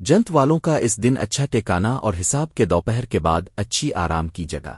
جنت والوں کا اس دن اچھا ٹیکانا اور حساب کے دوپہر کے بعد اچھی آرام کی جگہ۔